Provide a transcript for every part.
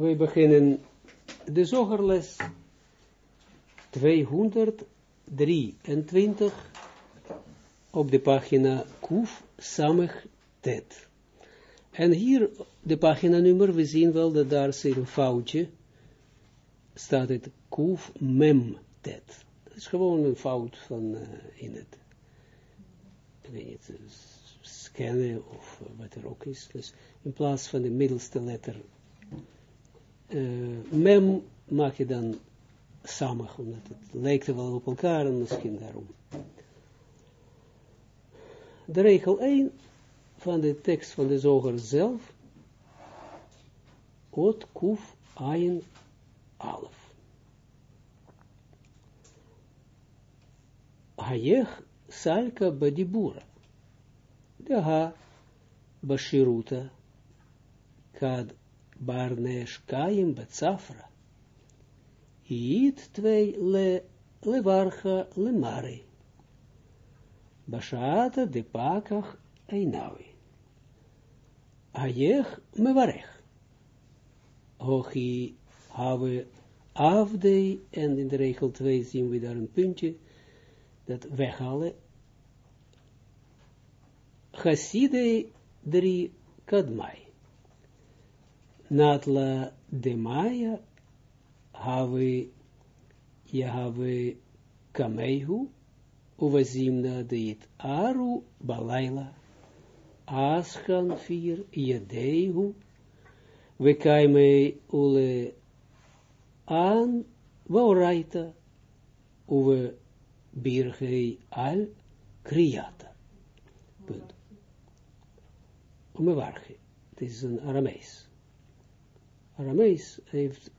wij beginnen de zogerles 223 op de pagina Kuf Samig Tet. En hier, de pagina nummer, we zien wel dat daar zit een foutje, staat het Kuf Mem Tet. Dat is gewoon een fout van uh, in het, ik weet niet, scannen of wat er ook is. Dus in plaats van de middelste letter uh, mem maak je dan samen, omdat het lijkt wel op elkaar en misschien daarom. De regel 1 van de tekst van de zoger zelf, Ot Kuf Ayin Alef. Hayech Salka Badibura. De ha Bashiruta Kad Barnesh Kaim Betzafra. Iit twee le levarcha lemari. Bashata de pakach einawi. Ayech mevarech. Hochi have afdei, en in de regel 2 zien we daar een puntje, dat weghalen. Chasidei drie kadmai. Natla de Maya have Yahave Kamehu Uvazimna deit Aru Balaila Aschan vier Yadehu Vekaime Ule An Vauraita Uwe Birgei Al Kriata. Punt. Umewarge. Het is een Aramees. Aramees heeft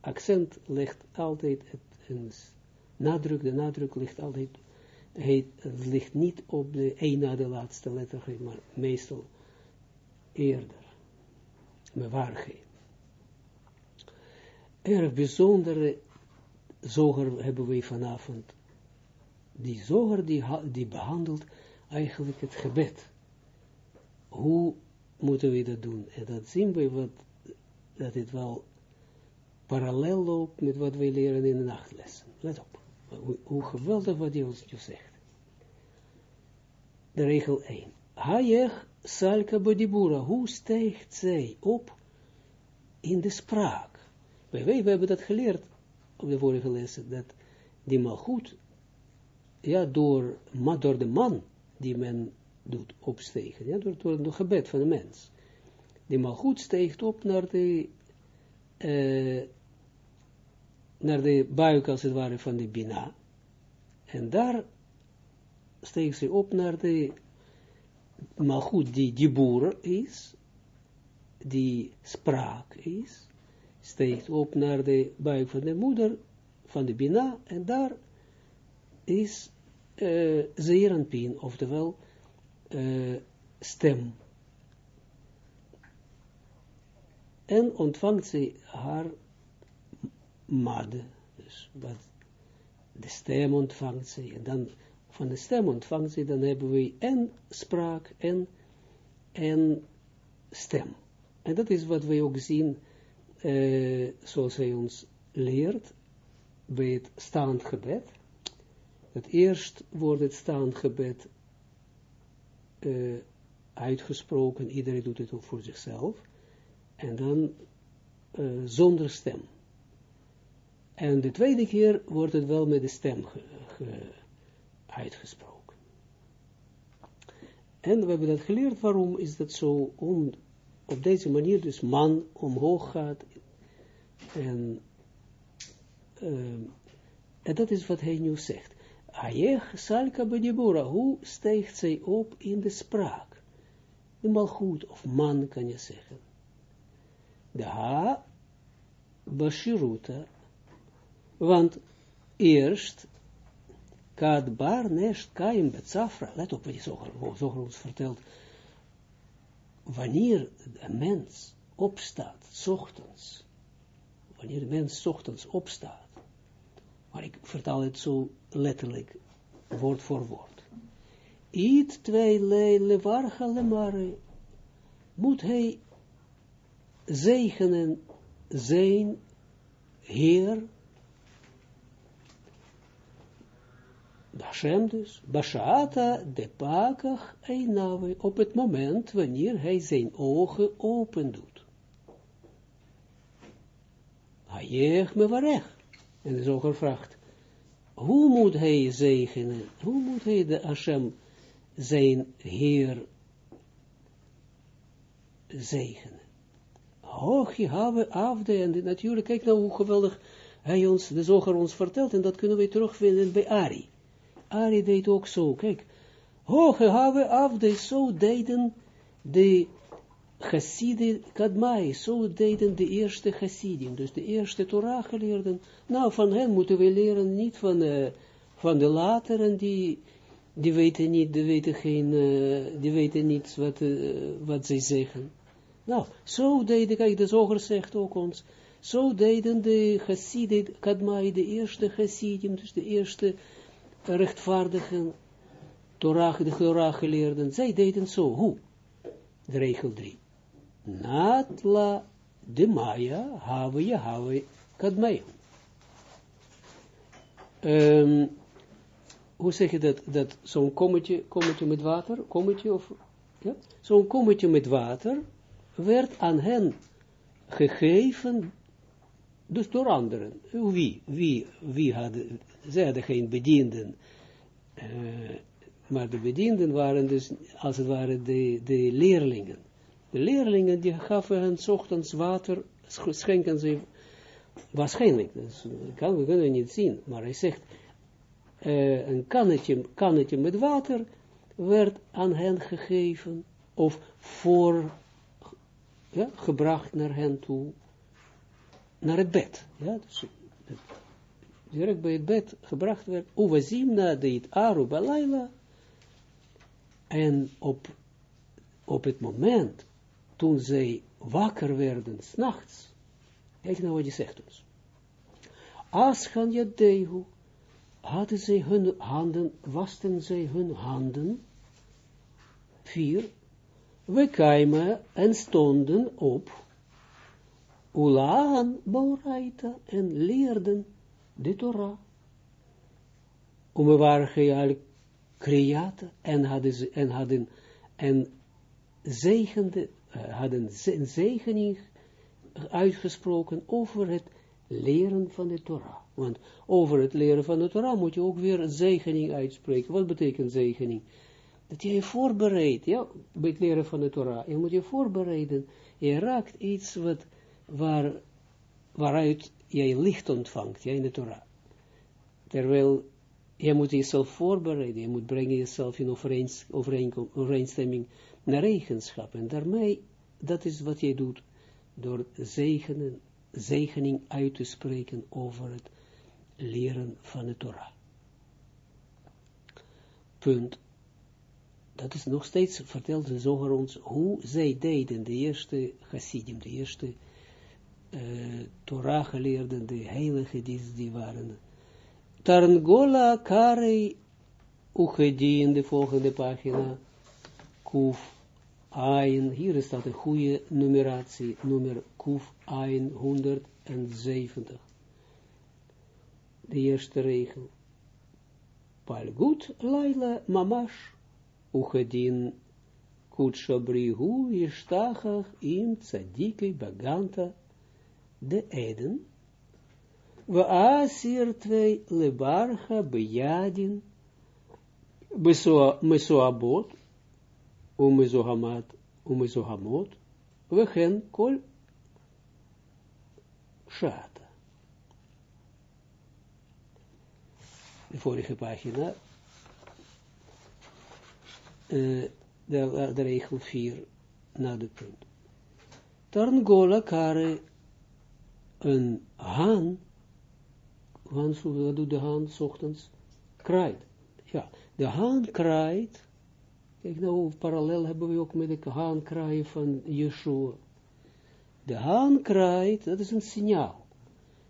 accent ligt altijd, een nadruk, de nadruk ligt altijd, het ligt niet op de een na de laatste letter, maar meestal eerder. Mewarge. Erg bijzondere zoger hebben we vanavond. Die zoger die, die behandelt eigenlijk het gebed. Hoe moeten we dat doen? En dat zien we wat dat het wel parallel loopt met wat wij leren in de nachtlessen. Let op, hoe, hoe geweldig wat hij ons nu zegt. De regel 1. Hayech salka bodibura, hoe stijgt zij op in de spraak? Wij, wij we hebben dat geleerd op de vorige lessen, dat die malgoed, ja, door, maar door de man die men doet opstegen, ja, door, door het gebed van de mens die malgoed steekt op naar de, uh, naar de buik, als het ware, van de Bina. En daar steekt ze op naar de malgoed die die is, die spraak is, steekt op naar de buik van de moeder, van de Bina, en daar is uh, zeeranpien, oftewel uh, stem en ontvangt ze haar made, dus wat de stem ontvangt ze, en dan van de stem ontvangt ze, dan hebben we en spraak en, en stem. En dat is wat wij ook zien, uh, zoals hij ons leert, bij het staand gebed. Het eerst wordt het staand gebed uh, uitgesproken, iedereen doet het ook voor zichzelf en dan uh, zonder stem. En de tweede keer wordt het wel met de stem ge, ge, uitgesproken. En we hebben dat geleerd, waarom is dat zo, om op deze manier dus man omhoog gaat, en, uh, en dat is wat hij nu zegt. Ayech salka bedibura, hoe stijgt zij op in de spraak? De goed of man kan je zeggen de ha bashiruta, want eerst kad bar nest kaim betzafra, let op wat je zoger vertelt, wanneer een mens opstaat, ochtends, wanneer de mens ochtends opstaat, maar ik vertaal het zo letterlijk, woord voor woord, Eet twee le warga lemare, moet hij zegenen zijn Heer, Hashem dus, Bashata de Pakach Einawe, op het moment wanneer hij zijn ogen open doet. Hayech mevarech. En de zoger vraagt, hoe moet hij zegenen, hoe moet hij de Hashem zijn Heer zegenen? Hoog je afde, en natuurlijk, kijk nou hoe geweldig hij ons, de zoger ons vertelt, en dat kunnen we terugvinden bij Ari. Ari deed ook zo, kijk, hoge have afde, zo deden de Chassiden Kadmai, zo deden de eerste Chassidim, dus de eerste Torah geleerden. Nou, van hen moeten we leren, niet van, uh, van de lateren, die, die weten niet, die weten geen, uh, die weten niet wat, uh, wat zij zeggen. Nou, zo deden, kijk, de zoger zegt ook ons, zo deden de Chassidim Kadmai, de eerste Chassidim, dus de eerste rechtvaardigen, Torah, de Torah geleerden, zij deden zo, hoe? De regel 3. Natla de Maya have je have kadmei. Um, hoe zeg je dat, dat zo'n kommetje, kommetje met water, kommetje of, ja, zo'n kommetje met water werd aan hen gegeven, dus door anderen. Wie, wie, wie hadden, zij hadden geen bedienden, uh, maar de bedienden waren dus, als het ware, de, de leerlingen. De leerlingen die gaven hen ochtends water, schenken ze waarschijnlijk, dus kan, we kunnen niet zien, maar hij zegt, uh, een kannetje, kannetje met water werd aan hen gegeven, of voor, gebracht naar hen toe, naar het bed, ja, dus, direct bij het bed gebracht werd, Uwazimna aru balayla, en op, op het moment toen zij wakker werden, s'nachts, kijk nou wat je zegt ons. Aschan Yadehu, hadden zij hun handen, wasten zij hun handen, vier, we kwamen en stonden op, Ulaan Bauraita en leerden de Torah. Om we waren geheel createn en hadden, en hadden en zegende uh, hadden een zegening uitgesproken over het leren van de Torah. Want over het leren van de Torah moet je ook weer een zegening uitspreken. Wat betekent zegening? Dat je je voorbereidt, ja, bij het leren van de Torah. Je moet je voorbereiden. Je raakt iets wat, waar, waaruit jij licht ontvangt, ja, in de Torah. Terwijl je moet jezelf voorbereiden, je moet brengen jezelf in overeenstemming naar eigenschap. En daarmee, dat is wat jij doet, door zegenen, zegening uit te spreken over het leren van de Torah. Punt. Dat is nog steeds, vertelt de zoger ons, hoe zij deden, de eerste Hasidim, de eerste uh, Torah geleerden, de heilige die, die waren. Tarngola Karei Uchedi in de volgende pagina, Kuf Ein, hier staat een goede numeratie, nummer Kuf Ein 170. De eerste regel. Palgut Laila Mamash Uchedin Kutshabrihu Yishtachach im Tzadike Baganta de Eden. We twee lebarcha bejadin besoabot umezohamat, umezohamot, wechen kol shata. De vorige pagina, uh, de, de regel 4 na de punt. Tarngola kare, een haan, wat doet de haan s ochtends? Kraait. Ja, de haan kraait Kijk nou, parallel hebben we ook met de haankraai van Yeshua. De haan kraait, dat is een signaal.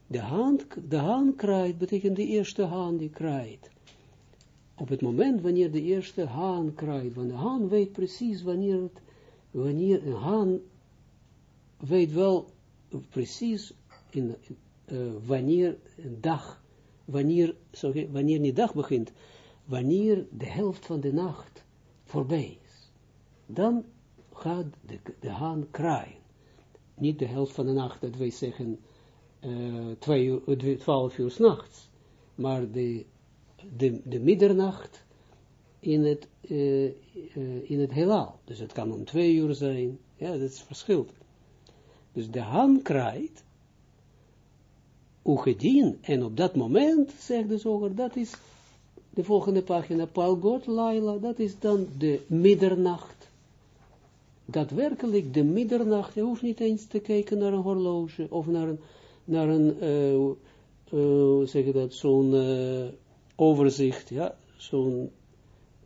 De haan, de haan kraait betekent de eerste haan die kraait. Op het moment wanneer de eerste haan kraait, want de haan weet precies wanneer het, wanneer een haan weet wel precies in, uh, wanneer een dag, wanneer, sorry, wanneer die dag begint, wanneer de helft van de nacht voorbij is, dan gaat de, de haan kraaien. Niet de helft van de nacht, dat wij zeggen, uh, twee uur, twaalf uur s'nachts, maar de, de, de middernacht in het, uh, in het heelal. Dus het kan om twee uur zijn, ja, dat is verschil. Dus de haan kraait, Ugedien, en op dat moment, zegt de zoger, dat is de volgende pagina, Palgot Laila, dat is dan de middernacht. Daadwerkelijk de middernacht, je hoeft niet eens te kijken naar een horloge, of naar een, naar een uh, zeg dat, zo'n overzicht, ja, zo'n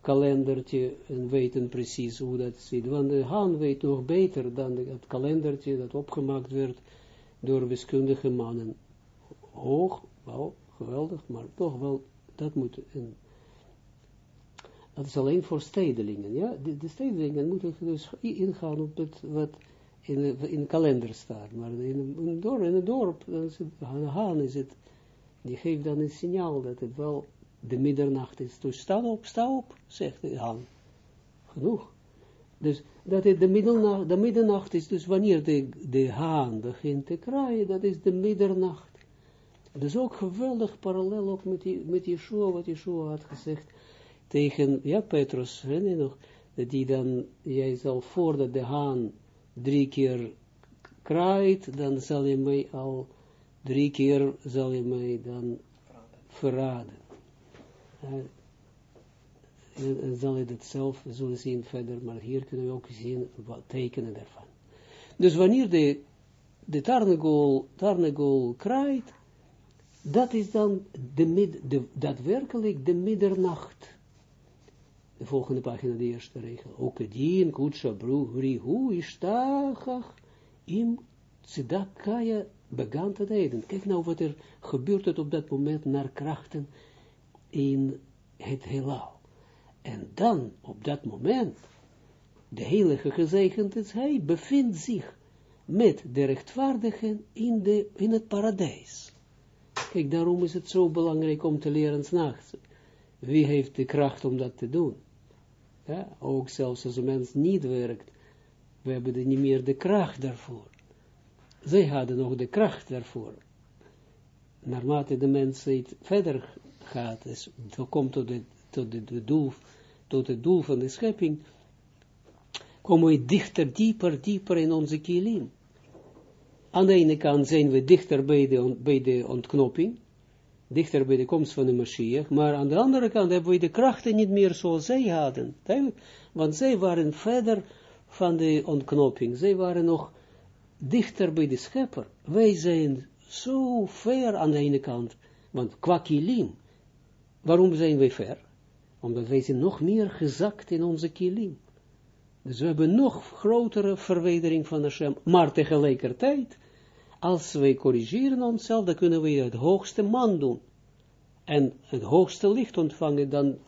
kalendertje, en weten precies hoe dat zit. Want de haan weet nog beter dan het kalendertje dat opgemaakt werd door wiskundige mannen. Hoog, wel, geweldig, maar toch wel, dat moet, een, dat is alleen voor stedelingen, ja, de, de stedelingen moeten dus ingaan op het, wat in, in de kalender staat, maar in, in, door, in het dorp, de haan is het, die geeft dan een signaal dat het wel de middernacht is, dus sta op, sta op, zegt de haan, genoeg. Dus dat het de middernacht, de middernacht is, dus wanneer de, de haan begint te kraaien, dat is de middernacht. Dus ook geweldig parallel ook met, met Yeshua, wat Yeshua had gezegd tegen, ja, Petrus, weet je nog, dat die dan, jij zal voordat de haan drie keer kraait, dan zal je mij al drie keer, zal je mij dan verraden. En, en, zal je dat zelf zullen zien verder, maar hier kunnen we ook zien wat tekenen daarvan. Dus wanneer de, de Tarnagol, Tarnagol kraait, dat is dan de de, daadwerkelijk de middernacht. De volgende pagina, de eerste regel. Ishtachach, im tzedakaya, began te eden. Kijk nou wat er gebeurt op dat moment naar krachten in het heelal. En dan, op dat moment, de heilige gezegend is hij, bevindt zich met de rechtvaardigen in, de, in het paradijs. Kijk, daarom is het zo belangrijk om te leren s'nachts. Wie heeft de kracht om dat te doen? Ook zelfs als een mens niet werkt, we hebben er niet meer de kracht daarvoor. Zij hadden nog de kracht daarvoor. Naarmate de mens verder gaat, is, komt tot, doel, tot het doel van de schepping, komen we dichter, dieper, dieper in onze kilim. Aan de ene kant zijn we dichter bij de, bij de ontknoping, dichter bij de komst van de Mashiach, maar aan de andere kant hebben we de krachten niet meer zoals zij hadden, want zij waren verder van de ontknoping, zij waren nog dichter bij de schepper. Wij zijn zo ver aan de ene kant, want qua kilim, waarom zijn wij ver? Omdat wij zijn nog meer gezakt in onze kilim. Dus we hebben nog grotere verwijdering van Hashem, maar tegelijkertijd, als wij corrigeren onszelf, dan kunnen we het hoogste man doen. En het hoogste licht ontvangen, dan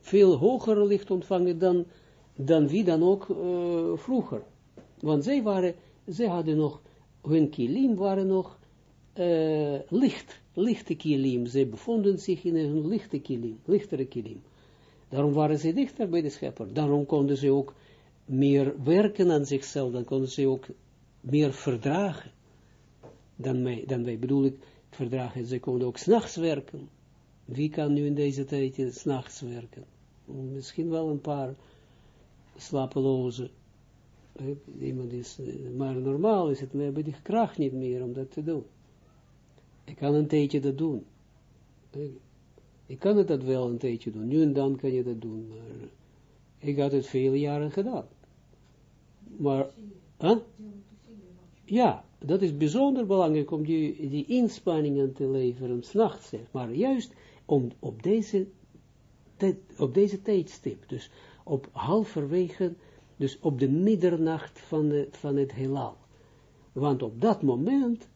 veel hoger licht ontvangen dan, dan wie dan ook uh, vroeger. Want zij waren, zij hadden nog, hun kilim waren nog uh, licht, lichte kilim. Zij bevonden zich in een lichte kilim, lichtere kilim. Daarom waren ze dichter bij de schepper. Daarom konden ze ook meer werken aan zichzelf, dan konden ze ook meer verdragen dan, mij, dan wij. Bedoel ik, verdragen, ze konden ook s'nachts werken. Wie kan nu in deze tijd s'nachts werken? Misschien wel een paar slapeloze. Iemand is, maar normaal is het, we hebben die kracht niet meer om dat te doen. Ik kan een tijdje dat doen. Ik kan het dat wel een tijdje doen. Nu en dan kan je dat doen, maar ik had het vele jaren gedaan. Maar, ja, dat is bijzonder belangrijk om die, die inspanningen te leveren, s'nachts, zeg maar, juist om op deze, op deze tijdstip, dus op halverwege, dus op de middernacht van, de, van het heelal. Want op dat moment,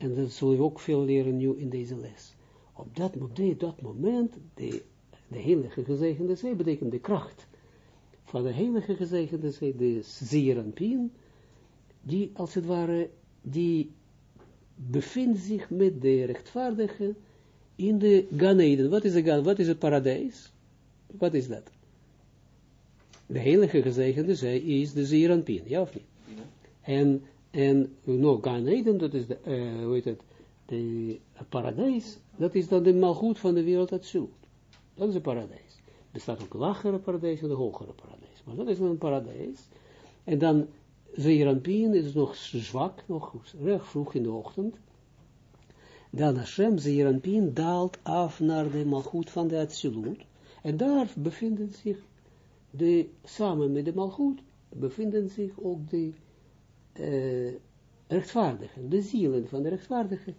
en dat zullen we ook veel leren nu in deze les, op dat, op dat moment, de, de heilige gezegende zee betekent de kracht van de heilige gezegende zee, de Zeranpien, die als het ware die bevindt zich met de rechtvaardige in de Gan Wat is, de Gan, wat is het paradijs? Wat is dat? De heilige gezegende zij is de Zeranpien, ja of niet? Ja. En, en no, Gan Eden, dat is de, uh, hoe heet het, de paradijs, dat is dan de malgoed van de wereld zoekt. Dat is een paradijs. Er staat ook lagere paradijs en een hogere paradijs. Maar dat is een paradijs. En dan Zeeranpien is nog zwak, nog recht vroeg in de ochtend. Dan Hashem, Zeeranpien, daalt af naar de malgoed van de Atsilut. En daar bevinden zich de, samen met de malgoed, bevinden zich ook de uh, rechtvaardigen, de zielen van de rechtvaardigen.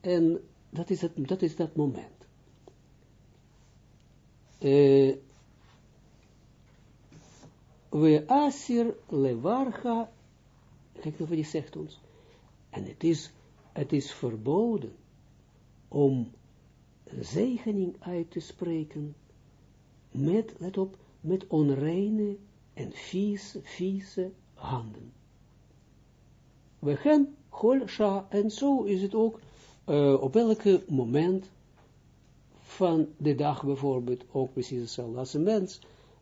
En dat is, het, dat, is dat moment. Uh, we asir levarcha, kijk nog wat hij zegt ons, en het is, het is verboden om zegening uit te spreken met, let op, met onreine en vieze, vieze handen. We gaan hol sha, en zo is het ook uh, op elke moment van de dag bijvoorbeeld, ook precies hetzelfde. Als een mens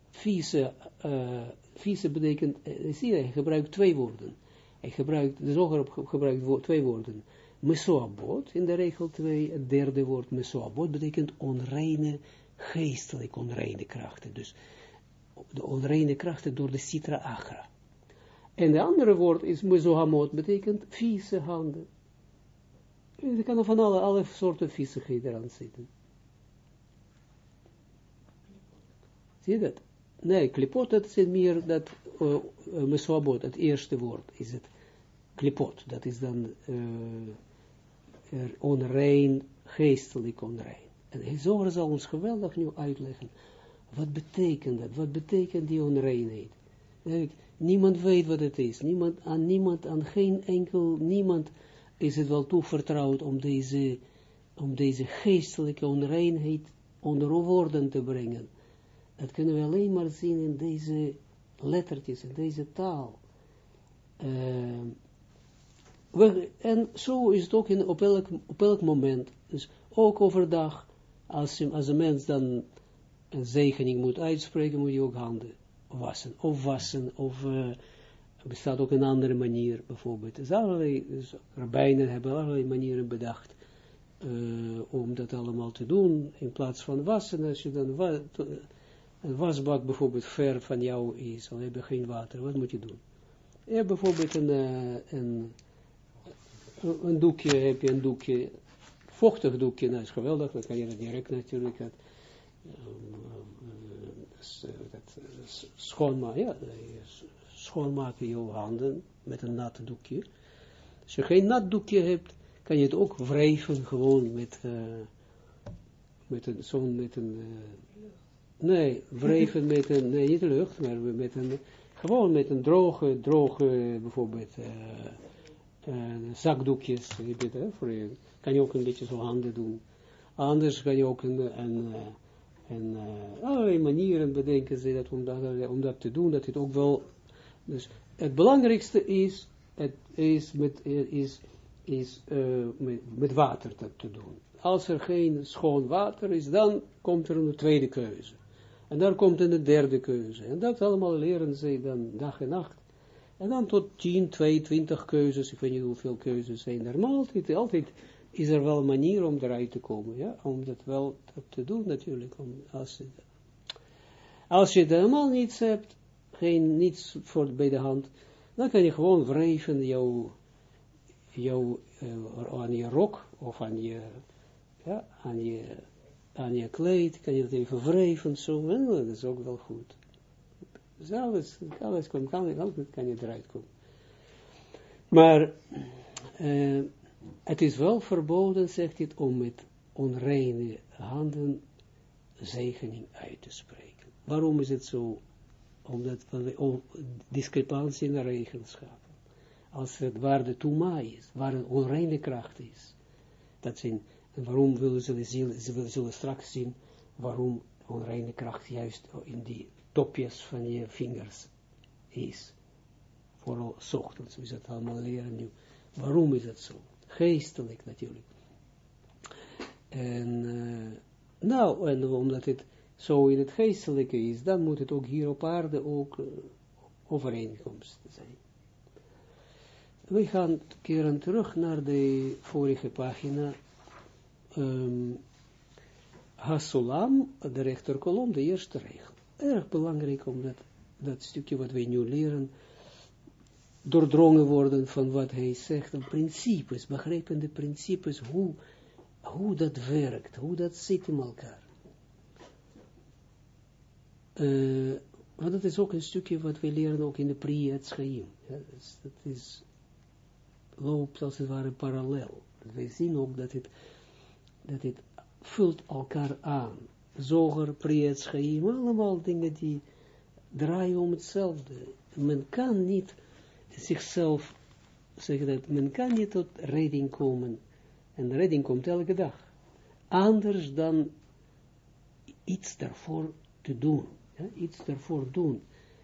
vieze, uh, vieze betekent, uh, zie je, hij gebruikt twee woorden. Hij gebruikt, de zoger gebruikt twee woorden. Mesoabot, in de regel twee, het derde woord mesoabot betekent onreine, geestelijk onreine krachten. Dus de onreine krachten door de citra agra. En de andere woord is mesohamot, betekent vieze handen. Er kan van alle, alle soorten viezigheden eraan zitten. Zie je dat? Nee, klipot, dat is meer dat uh, het eerste woord is het klipot. Dat is dan uh, onrein, geestelijk onrein. En hij zal ons geweldig nu uitleggen. Wat betekent dat? Wat betekent die onreinheid? Niemand weet wat het is. Niemand, aan niemand, aan geen enkel, niemand is het wel toevertrouwd om deze, om deze geestelijke onreinheid onder woorden te brengen. Dat kunnen we alleen maar zien in deze lettertjes, in deze taal. Uh, en zo is het ook in, op, elk, op elk moment. Dus ook overdag, als, als een mens dan een zegening moet uitspreken, moet je ook handen wassen. Of wassen, of uh, bestaat ook een andere manier, bijvoorbeeld. Dus allerlei, dus rabbijnen hebben allerlei manieren bedacht uh, om dat allemaal te doen, in plaats van wassen, als je dan een wasbak bijvoorbeeld ver van jou is, al heb je geen water, wat moet je doen? Je hebt bijvoorbeeld een, uh, een, een doekje, heb je een doekje, vochtig doekje, nou is geweldig, dan kan je dat direct natuurlijk, dat, dat schoonmaken, ja, schoonmaken je handen met een nat doekje. Als je geen nat doekje hebt, kan je het ook wrijven gewoon met, uh, met een, zo'n, met een, uh, nee, wrijven met een, nee, niet lucht, maar met een, gewoon met een droge, droge, bijvoorbeeld, uh, zakdoekjes, je dat, voor je, kan je ook een beetje zo handen doen. Anders kan je ook een, een en uh, allerlei manieren bedenken ze dat om, dat om dat te doen, dat het ook wel, dus het belangrijkste is, het is met, is, is uh, met, met water te, te, doen. Als er geen schoon water is, dan komt er een tweede keuze. En dan komt een derde keuze. En dat allemaal leren ze dan dag en nacht. En dan tot 10, 22 keuzes, ik weet niet hoeveel keuzes zijn er, maar altijd, altijd is er wel een manier om eruit te komen, ja, om dat wel te doen natuurlijk, om, als, je, als je helemaal niets hebt, geen niets voor bij de hand, dan kan je gewoon wrijven jouw, jouw uh, aan je rok, of aan je, ja, aan je, aan je kleed, kan je dat even wrijven, zo, en dat is ook wel goed. Dus alles, alles kan, altijd kan je eruit komen. Maar, uh, het is wel verboden, zegt hij, om met onreine handen zegening uit te spreken. Waarom is het zo? Omdat we discrepantie in de regelschappen. Als het waar de toema is, waar een onreine kracht is. Dat zijn, en waarom willen ze, ze zullen straks zien, waarom onreine kracht juist in die topjes van je vingers is. vooral ochtends, we dat allemaal leren nu. Waarom is het zo? Geestelijk natuurlijk. En, uh, nou, en omdat het zo in het geestelijke is, dan moet het ook hier op aarde ook uh, overeenkomst zijn. We gaan keren terug naar de vorige pagina. Um, Hasulam, de rechterkolom, de eerste regel. Erg belangrijk om dat, stukje wat wij nu leren, doordrongen worden van wat hij zegt, en principes, begrijpende principes, hoe, hoe dat werkt, hoe dat zit in elkaar. Uh, want dat is ook een stukje wat we leren ook in de Priya Chaim. Ja, dat is, loopt als het ware parallel. We zien ook dat het, dat het vult elkaar aan. Zoger, Priya Chaim, allemaal dingen die draaien om hetzelfde. Men kan niet zichzelf zeggen dat men kan niet tot redding komen. En redding komt elke dag. Anders dan iets daarvoor te doen. Ja, iets daarvoor doen.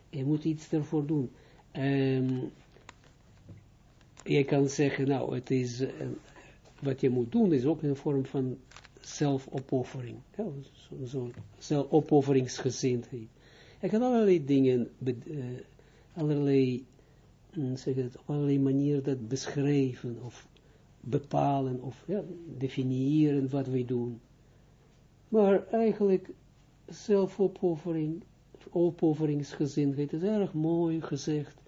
Je moet iets daarvoor doen. Um, je kan zeggen, nou, het is, uh, wat je moet doen is ook een vorm van zelfopoffering. Ja, Zo'n zo, zo opofferingsgezindheid. Je kan allerlei dingen, uh, allerlei zeg het, op allerlei manieren dat beschrijven of bepalen of ja, definiëren wat wij doen. Maar eigenlijk zelfopoffering, opofferingsgezindheid is erg mooi gezegd.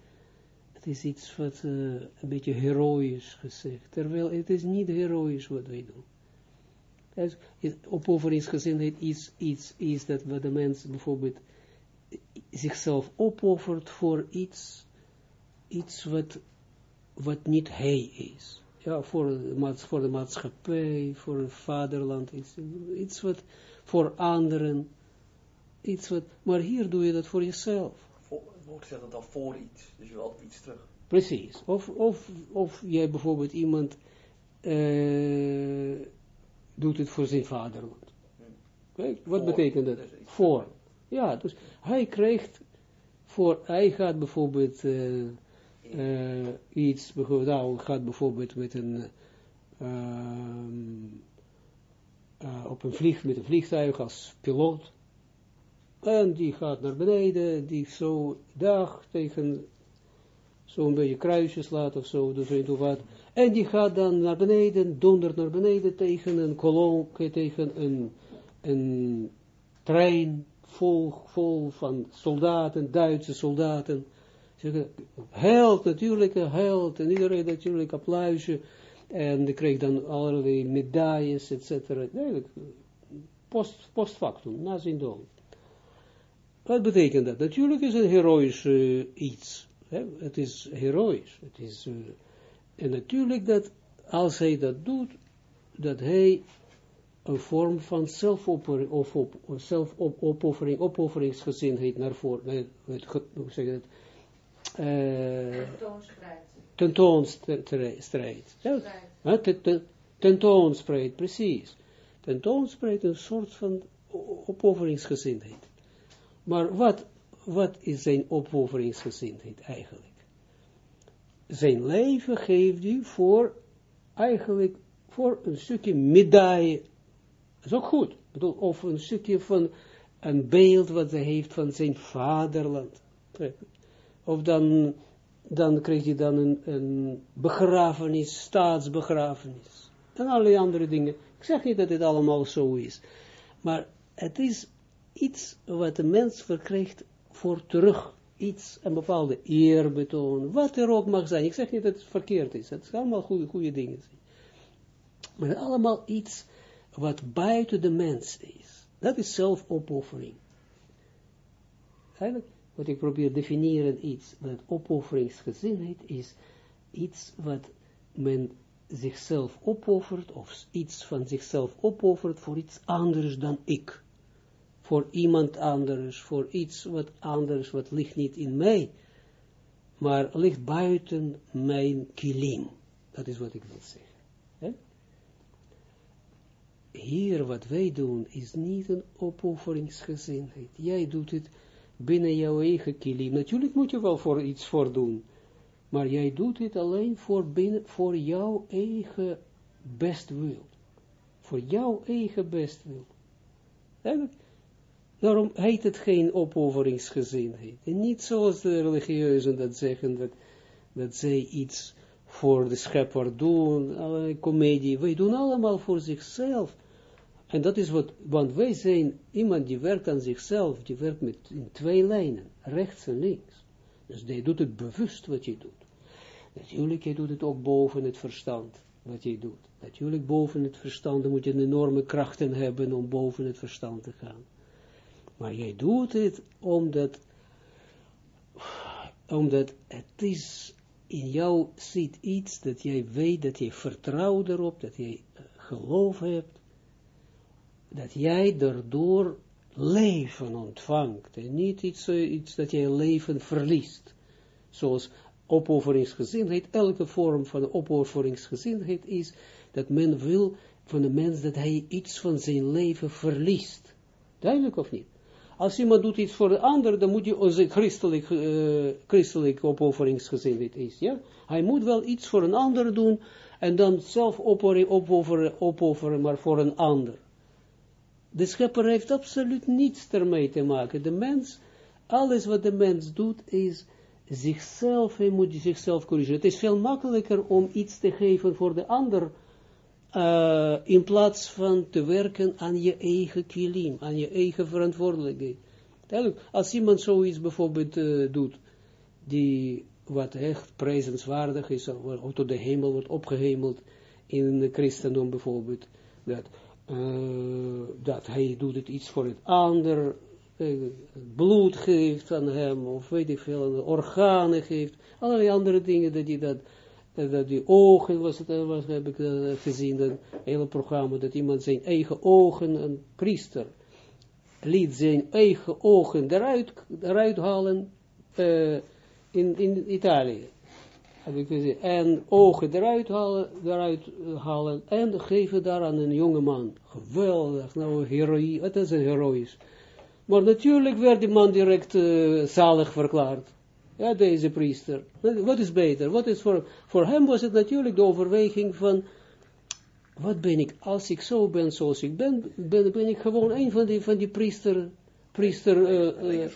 Het is iets wat uh, een beetje heroïs gezegd, terwijl het is niet heroïs wat wij doen. Dus, opofferingsgezindheid is iets is dat wat de mens bijvoorbeeld zichzelf opoffert voor iets iets wat, wat niet hij is. Ja, voor de, voor de maatschappij, voor het vaderland, iets, iets wat voor anderen, iets wat, maar hier doe je dat voor jezelf. Wordt zegt dat dan voor iets, dus je wilt iets terug. Precies, of, of, of jij bijvoorbeeld iemand uh, doet het voor zijn vaderland. Kijk, wat betekent dat? Voor. Ja, dus hij krijgt voor, hij gaat bijvoorbeeld uh, uh, iets, bijvoorbeeld, nou, gaat bijvoorbeeld met een, uh, uh, op een vlieg, met een vliegtuig als piloot, en die gaat naar beneden, die zo dag tegen zo'n beetje kruisjes laat of zo, dus weet wat, en die gaat dan naar beneden, dondert naar beneden tegen een kolom, tegen een, een trein vol, vol van soldaten, Duitse soldaten, held, natuurlijke held, en iedereen natuurlijk applausje, en die kreeg dan allerlei medailles, et cetera. post, postfactum, na zijn dood. Wat betekent dat? Natuurlijk is het heroïsch uh, iets. Het is heroïsch. Het is, uh, en natuurlijk dat, als hij dat doet, dat hij een vorm van zelfopoffering, of op, zelfopoffering, opofferingsgezindheid naar voren, hoe zeg je dat, tentoonstrijd. Ja, tentoonspreid, precies. Tentoonspreid een soort van opofferingsgezindheid. Maar wat, wat is zijn opofferingsgezindheid eigenlijk? Zijn leven geeft hij voor, eigenlijk, voor een stukje medaille. Dat is ook goed. Of een stukje van een beeld wat hij heeft van zijn vaderland of dan, dan krijg je dan een, een begrafenis, staatsbegrafenis, en allerlei andere dingen. Ik zeg niet dat dit allemaal zo is, maar het is iets wat de mens verkrijgt voor terug, iets, een bepaalde eerbetoon, wat er ook mag zijn. Ik zeg niet dat het verkeerd is, het zijn allemaal goede, goede dingen. Maar allemaal iets wat buiten de mens is. Dat is zelfopoffering. Eigenlijk, wat ik probeer definiëren iets, dat opofferingsgezinheid is iets wat men zichzelf opoffert, of iets van zichzelf opoffert voor iets anders dan ik. Voor iemand anders, voor iets wat anders, wat ligt niet in mij, maar ligt buiten mijn kilim. Dat is wat ik wil zeggen. Hier wat wij doen, is niet een opofferingsgezinheid. Jij doet het binnen jouw eigen kilim. Natuurlijk moet je wel voor iets voor doen. Maar jij doet het alleen voor, binnen, voor jouw eigen bestwil. Voor jouw eigen bestwil. Daarom heet het geen opofferingsgezindheid. En niet zoals de religieuzen dat zeggen, dat, dat zij iets voor de schepper doen, allerlei comedie. Wij doen allemaal voor zichzelf. En dat is wat, want wij zijn iemand die werkt aan zichzelf, die werkt met in twee lijnen, rechts en links. Dus die doet het bewust wat je doet. Natuurlijk, je doet het ook boven het verstand, wat je doet. Natuurlijk, boven het verstand, moet je enorme krachten hebben om boven het verstand te gaan. Maar jij doet het omdat, omdat het is, in jou zit iets dat jij weet, dat je vertrouwt erop, dat jij uh, geloof hebt, dat jij daardoor leven ontvangt en niet iets, iets dat jij leven verliest. Zoals opofferingsgezindheid, elke vorm van opofferingsgezindheid is dat men wil van de mens dat hij iets van zijn leven verliest. Duidelijk of niet? Als iemand doet iets voor de ander, dan moet je onze christelijk, uh, christelijk opofferingsgezindheid is, ja? Hij moet wel iets voor een ander doen, en dan zelf opofferen, opofferen maar voor een ander. De schepper heeft absoluut niets ermee te maken. De mens, alles wat de mens doet, is zichzelf, hij moet zichzelf corrigeren. Het is veel makkelijker om iets te geven voor de ander, uh, in plaats van te werken aan je eigen kilim, aan je eigen verantwoordelijkheid. Als iemand zoiets bijvoorbeeld uh, doet, die wat echt prijzenswaardig is, of tot de hemel wordt opgehemeld in het christendom bijvoorbeeld, dat, uh, dat hij doet iets voor het ander, bloed geeft aan hem, of weet ik veel, organen geeft, allerlei andere dingen dat hij dat dat die ogen, was het, was, heb ik gezien, dat hele programma, dat iemand zijn eigen ogen, een priester, liet zijn eigen ogen eruit, eruit halen uh, in, in Italië. En ogen eruit halen, eruit halen en geven daar aan een jonge man. Geweldig, nou, heroïe, wat is een heroïs. Maar natuurlijk werd die man direct uh, zalig verklaard. Ja, deze priester. Wat is beter? Wat is voor, voor hem was het natuurlijk de overweging van, wat ben ik, als ik zo ben zoals ik ben, ben, ben ik gewoon een van die, van die priester, priester, uh, uh,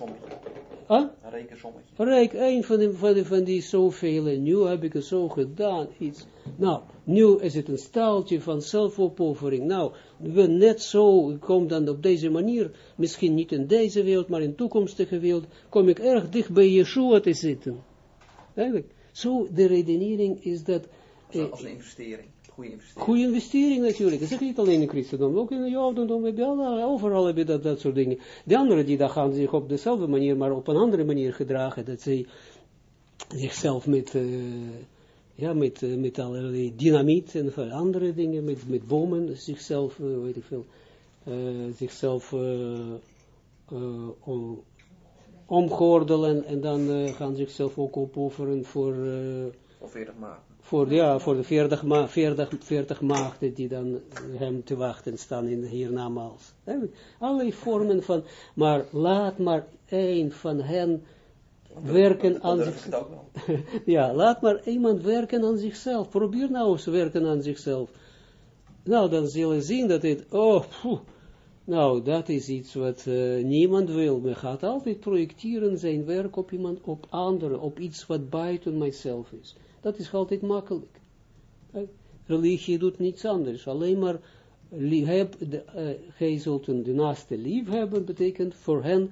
Huh? Een rekensommetje. Rijk, een van die, van die, van die zoveel, nu heb ik het zo gedaan, iets. Nou, nu is het een staaltje van zelfopoffering. Nou, we net zo, kom dan op deze manier, misschien niet in deze wereld, maar in toekomstige wereld, kom ik erg dicht bij Yeshua te zitten. Eigenlijk, zo de redenering is dat... Eh, als een investering. Goede investering. Goede investering natuurlijk. Dat is niet alleen in christendom, ook in de jodendom, heb je alle, overal heb je dat, dat soort dingen. De anderen die daar gaan zich op dezelfde manier, maar op een andere manier gedragen, dat ze zichzelf met, uh, ja, met, uh, met allerlei dynamiet en veel andere dingen, met, met bomen, zichzelf, uh, weet ik veel, zichzelf om, omgordelen en dan gaan zichzelf ook opofferen voor... of 40 maanden voor, ja, voor de 40, ma 40, 40 maagden die dan hem te wachten staan in hiernamaals. Allerlei vormen van, maar laat maar één van hen werken aan zichzelf. ja, laat maar iemand werken aan zichzelf. Probeer nou eens werken aan zichzelf. Nou, dan zullen we zien dat het, oh, nou, dat is iets wat uh, niemand wil. Men gaat altijd projecteren zijn werk op iemand, op anderen, op iets wat buiten mijzelf is. Dat is altijd makkelijk. Religie doet niets anders. Alleen maar heb, de, uh, zult de naaste lief hebben, betekent voor hen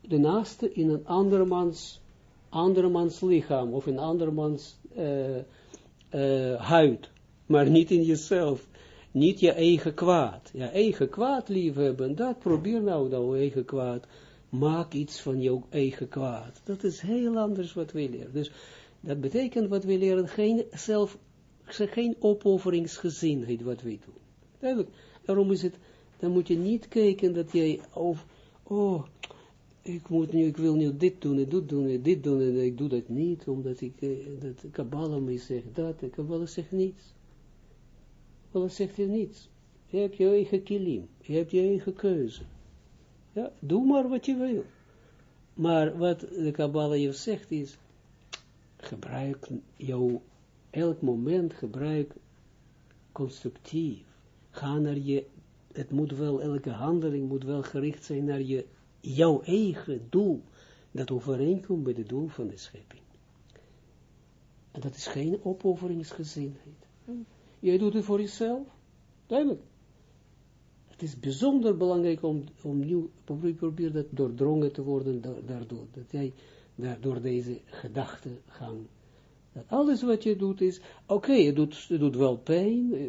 de naaste in een andermans, andermans lichaam, of in andermans uh, huid, maar niet in jezelf. Niet je eigen kwaad. Je eigen kwaad lief hebben, dat probeer nou dat eigen kwaad. Maak iets van jouw eigen kwaad. Dat is heel anders wat we leren. Dus dat betekent wat we leren, geen zelf, geen opofferingsgezindheid wat wij doen. Duidelijk. Daarom is het, dan moet je niet kijken dat jij, of, oh, ik moet nu, ik wil nu dit doen, en dit doen, en dit doen, en ik doe dat niet, omdat ik, eh, dat Kabbalah mij zegt dat, en Kabbalah zegt niets. Kabbalah zegt je niets. Je hebt je eigen kilim, je hebt je eigen keuze. Ja, doe maar wat je wil. Maar wat de Kabbalah je zegt is, gebruik jouw, elk moment gebruik constructief. Ga naar je, het moet wel, elke handeling moet wel gericht zijn naar je, jouw eigen doel, dat overeenkomt met het doel van de schepping. En dat is geen opofferingsgezindheid. Hmm. Jij doet het voor jezelf, duidelijk. Het is bijzonder belangrijk om, om nieuw, probeer dat doordrongen te worden daardoor, dat jij door deze gedachtegang, dat alles wat je doet is, oké, het, doet, doet wel pijn, eh,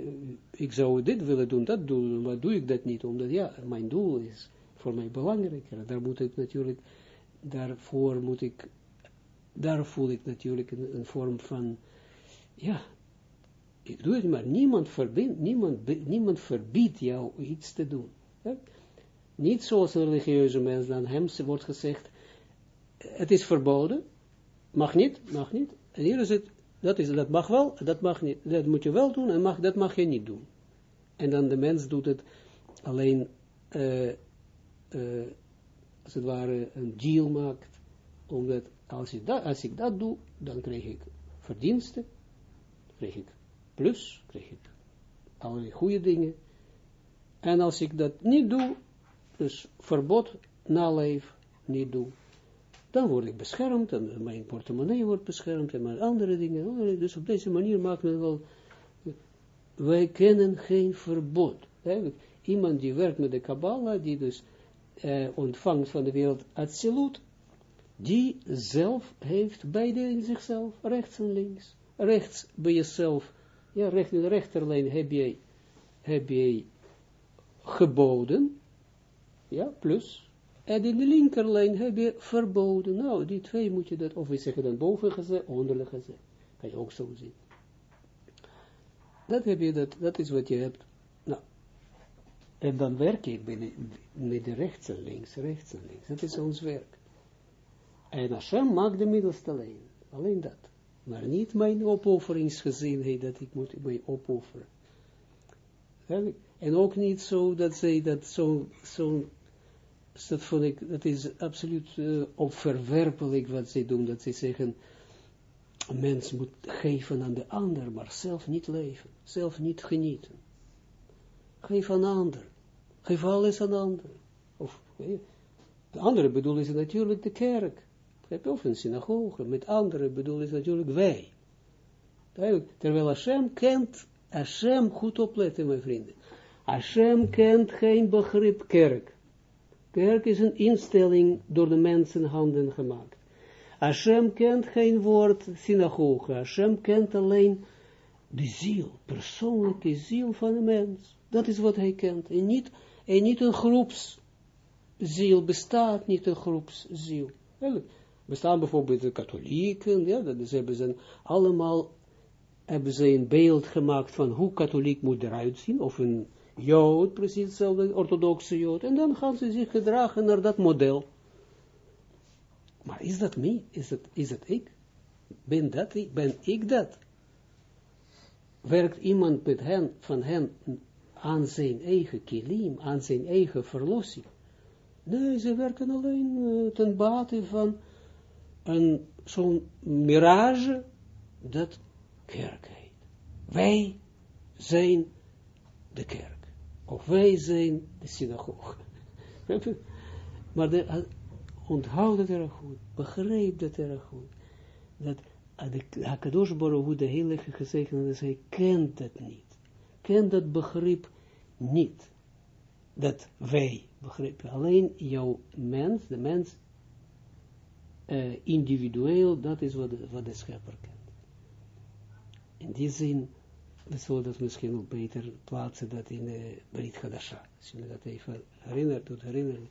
ik zou dit willen doen, dat doen, maar doe ik dat niet, omdat ja, mijn doel is voor mij belangrijker, daar moet ik natuurlijk, daarvoor moet ik, daar voel ik natuurlijk een, vorm van, ja, ik doe het maar, niemand, niemand, niemand verbiedt jou iets te doen. Niet zoals een religieuze mens, dan hem wordt gezegd, het is verboden, mag niet, mag niet, en hier is het, dat, is, dat mag wel, dat mag niet, dat moet je wel doen, en mag, dat mag je niet doen. En dan de mens doet het alleen, uh, uh, als het ware, een deal maakt, omdat als ik, dat, als ik dat doe, dan krijg ik verdiensten, krijg ik plus, krijg ik allerlei goede dingen. En als ik dat niet doe, dus verbod naleef, niet doe, dan word ik beschermd, en mijn portemonnee wordt beschermd, en mijn andere dingen. Dus op deze manier maakt men wel, wij kennen geen verbod. Iemand die werkt met de Kabbalah, die dus eh, ontvangt van de wereld absoluut, die zelf heeft beide in zichzelf, rechts en links. Rechts bij jezelf ja, recht in de rechterlijn heb je, heb je geboden, ja, plus, en in de linkerlijn heb je verboden. Nou, die twee moet je dat, of we zeggen dan boven gezet, onder gezet. Kan je ook zo zien. Dat heb je, dat, dat is wat je hebt. Nou, en dan werk ik met de rechts en links, rechts en links. Dat is ons werk. En Hashem maakt de middelste lijn. Alleen dat maar niet mijn opofferingsgezinheid, dat ik moet mij opofferen. En ook niet zo dat zij dat zo, dat vond ik, dat is absoluut uh, onverwerpelijk wat zij doen, dat zij zeggen, een mens moet geven aan de ander, maar zelf niet leven, zelf niet genieten. Geef aan de ander, geef alles aan de ander. Of, de andere bedoel is natuurlijk de kerk. Of een synagoge, met anderen bedoel is natuurlijk wij. Terwijl Hashem kent, Hashem, goed opletten mijn vrienden, Hashem kent geen begrip kerk. Kerk is een instelling door de mensen handen gemaakt. Hashem kent geen woord synagoge. Hashem kent alleen de ziel, persoonlijke ziel van de mens. Dat is wat hij kent. En niet, en niet een groepsziel, bestaat niet een groepsziel bestaan bijvoorbeeld de katholieken, ja, dat hebben ze allemaal, hebben ze een beeld gemaakt van hoe katholiek moet eruit zien, of een jood, precies hetzelfde, orthodoxe jood, en dan gaan ze zich gedragen naar dat model. Maar is dat mij? Is het, is het ik? Ben, dat, ben ik dat? Werkt iemand met hen, van hen aan zijn eigen kilim, aan zijn eigen verlossing? Nee, ze werken alleen uh, ten bate van een zo'n mirage, dat kerk heet. Wij zijn de kerk. Of wij zijn de synagoge. maar de, onthoud het erg goed. Begrijp dat erg goed. Dat de Hakadosh Baruch de heilige gezegend is, hij kent dat niet. Kent dat begrip niet. Dat wij begrijpen. Alleen jouw mens, de mens uh, individueel, dat is wat wat de schepper kent. In die zin, we zullen dat misschien nog beter plaatsen, dat in de Brit Hadasha, als je me dat even herinnert, doet herinneren.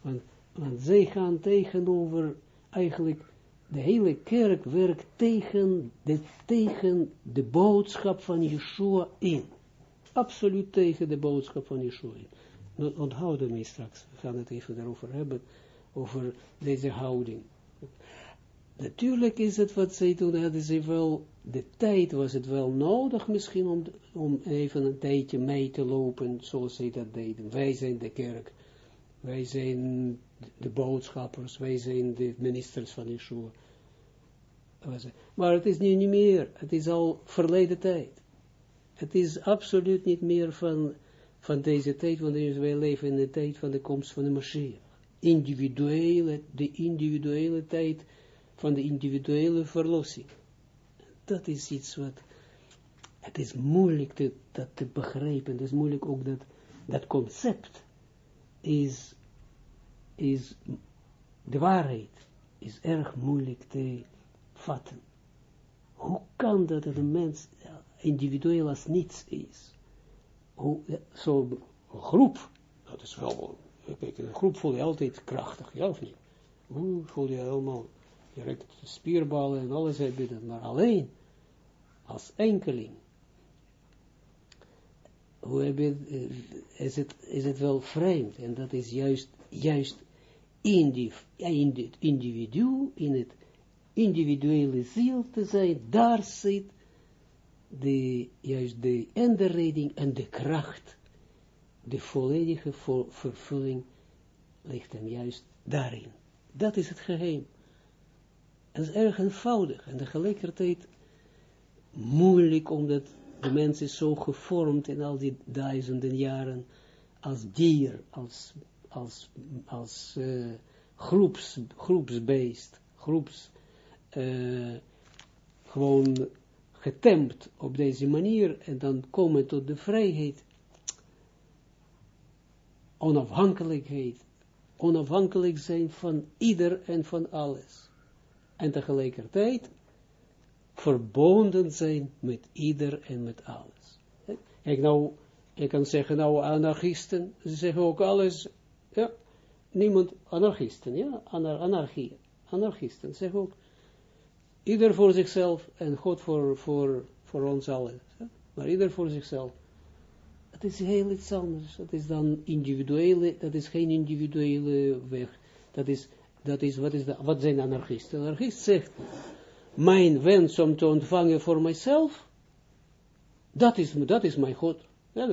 Want, want zij gaan tegenover, eigenlijk, de hele kerk werkt tegen de, tegen de boodschap van Yeshua in. Absoluut tegen de boodschap van Yeshua in. Onthouden me straks, we gaan het even daarover hebben, over deze houding. Natuurlijk is het wat zij doen, hadden ze wel, de tijd was het wel nodig misschien om, om even een tijdje mee te lopen, zoals zij dat deden. Wij zijn de kerk, wij zijn de boodschappers, wij zijn de ministers van Yeshua. Maar het is nu niet meer, het is al verleden tijd. Het is absoluut niet meer van, van deze tijd, want wij leven in de tijd van de komst van de Mashiach. Individuele, de individuele tijd van de individuele verlossing. Dat is iets wat, het is moeilijk te, dat te begrijpen, het is moeilijk ook dat, dat concept is, is de waarheid, is erg moeilijk te vatten. Hoe kan dat een mens individueel als niets is? Zo'n groep, dat is wel, een groep voel je altijd krachtig, ja of niet? Hoe voel je helemaal direct spierballen en alles hebben, maar alleen als enkeling. Hoe heb je, eh, is, het, is het wel vreemd, en dat is juist, juist in, die, in het individu, in het individuele ziel te zijn, daar zit de, juist de enderreding en de kracht, de volledige vervulling ligt hem juist daarin. Dat is het geheim. En dat is erg eenvoudig. En tegelijkertijd moeilijk, omdat de mens is zo gevormd in al die duizenden jaren als dier, als, als, als uh, groeps, groepsbeest, groeps, uh, gewoon getemd op deze manier. En dan komen tot de vrijheid, onafhankelijkheid, onafhankelijk zijn van ieder en van alles. En tegelijkertijd verbonden zijn met ieder en met alles. Kijk nou, ik kan zeggen, nou, anarchisten, ze zeggen ook alles, ja, niemand, anarchisten, ja, Anar anarchie, anarchisten, zeggen ook, ieder voor zichzelf en God voor, voor, voor ons allen, maar ieder voor zichzelf. Het is heel iets anders, dat is dan individuele, dat is geen individuele weg, dat is, dat is, wat, is de, wat zijn anarchisten? Anarchist zegt, mijn wens om te ontvangen voor mijzelf, dat is, dat is mijn God.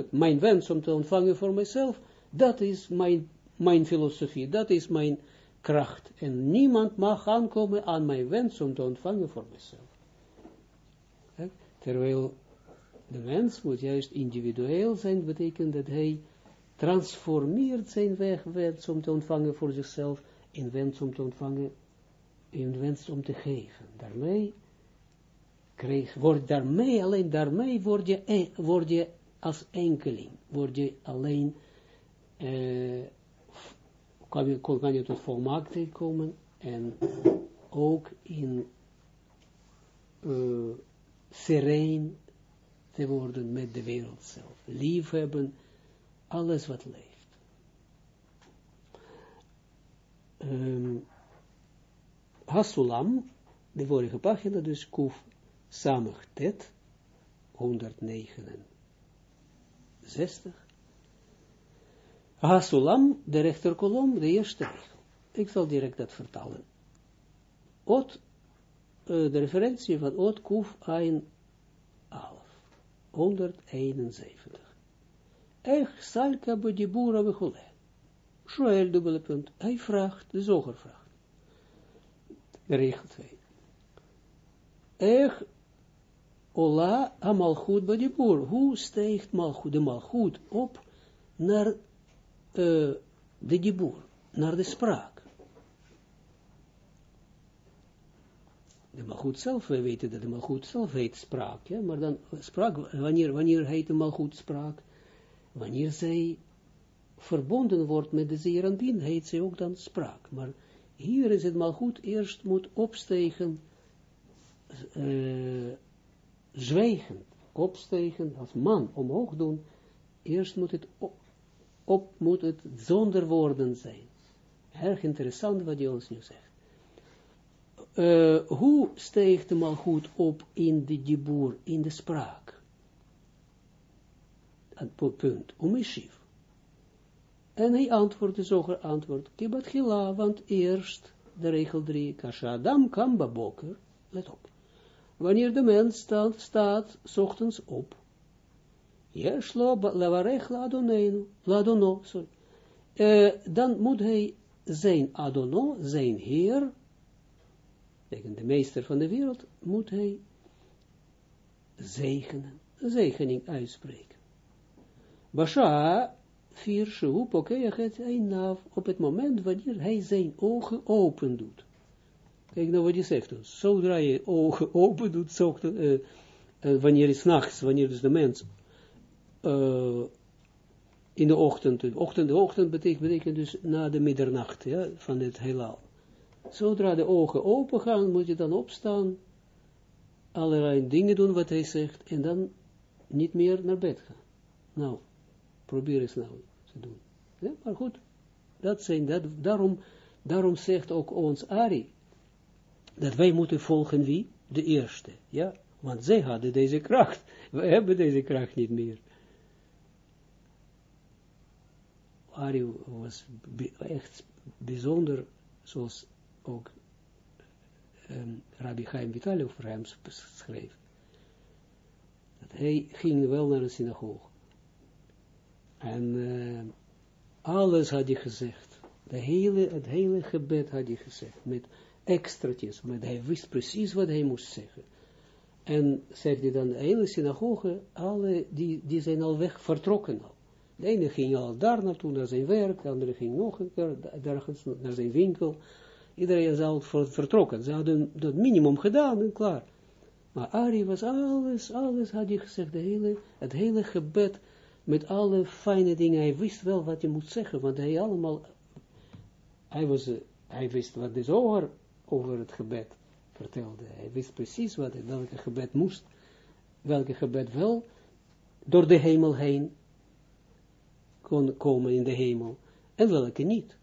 Mijn wens om te ontvangen voor mijzelf, dat is mijn, mijn filosofie, dat is mijn kracht. En niemand mag aankomen aan mijn wens om te ontvangen voor mijzelf. Terwijl de mens moet juist individueel zijn, betekent dat hij transformeert zijn weg, wens om te ontvangen voor zichzelf, in wens om te ontvangen in wens om te geven. Daarmee kreeg, word daarmee, alleen daarmee word je, word je als enkeling, word je alleen, eh, kan, je, kan tot volmaaktheid komen en ook in uh, sereen te worden met de wereld zelf. Liefhebben, alles wat leeft. Um, Hasulam, de vorige pagina, dus Kuf Tet, 169. Hasulam, de rechterkolom, de eerste regel. Ik zal direct dat vertalen. Ot, uh, de referentie van Ot Kuf Ein Alf, 171. Ech salka bedibura bechole. Shoel dubbele punt. Hij vraagt, de zoger vraagt regel 2. Ech Ola Amalchut Badibur. Hoe steegt Malchut, de Malchut op naar uh, de Dibur, naar de spraak? De Malchut zelf, we weten dat de Malchut zelf heet spraak, ja, maar dan spraak, wanneer, wanneer heet de Malchut spraak? Wanneer zij verbonden wordt met de Zeeranbin, heet zij ook dan spraak, maar hier is het maar goed, eerst moet opstegen, uh, zwijgen, opstegen, als man omhoog doen, eerst moet het op, moet het zonder woorden zijn. Erg interessant wat hij ons nu zegt. Uh, hoe steegt de malgoed op in de diboer, in de spraak? Punt, om en hij antwoordde, zoger antwoord, kibat gila, want eerst, de regel 3, kashadam kamba boker, let op. Wanneer de mens staat, staat ochtends op, Yeshlo lavarech ladonenu, ladono, sorry. Uh, dan moet hij zijn adono, zijn heer, de meester van de wereld, moet hij zegenen, zegening uitspreken. Basha, vier shehup, oké, het een op het moment wanneer hij zijn ogen open doet. Kijk nou wat hij zegt dus. Zodra je ogen open doet, zo, uh, uh, wanneer is nachts, wanneer is de mens uh, in de ochtend. Ochtend, de ochtend betekent, betekent dus na de middernacht ja, van het heelal. Zodra de ogen open gaan, moet je dan opstaan, allerlei dingen doen wat hij zegt, en dan niet meer naar bed gaan. Nou, probeer eens nou te doen. Ja, maar goed, dat zijn, dat, daarom, daarom zegt ook ons Ari, dat wij moeten volgen wie? De eerste, ja, want zij hadden deze kracht, wij hebben deze kracht niet meer. Ari was echt bijzonder, zoals ook um, Rabbi Chaim Vital over hem schreef. Dat hij ging wel naar de synagoge. En uh, alles had hij gezegd. De hele, het hele gebed had hij gezegd. Met extraatjes. Met hij wist precies wat hij moest zeggen. En zegt hij dan, de hele synagoge, alle, die, die zijn al weg vertrokken al. De ene ging al daar naartoe, naar zijn werk, de andere ging nog een keer ergens naar zijn winkel. Iedereen is al vertrokken. Ze hadden dat minimum gedaan en klaar. Maar Ari was alles, alles had hij gezegd, de hele, het hele gebed, met alle fijne dingen. Hij wist wel wat je moet zeggen, want hij allemaal, hij, was, hij wist wat de zoger over het gebed vertelde. Hij wist precies wat, welke gebed moest, welke gebed wel door de hemel heen kon komen in de hemel, en welke niet.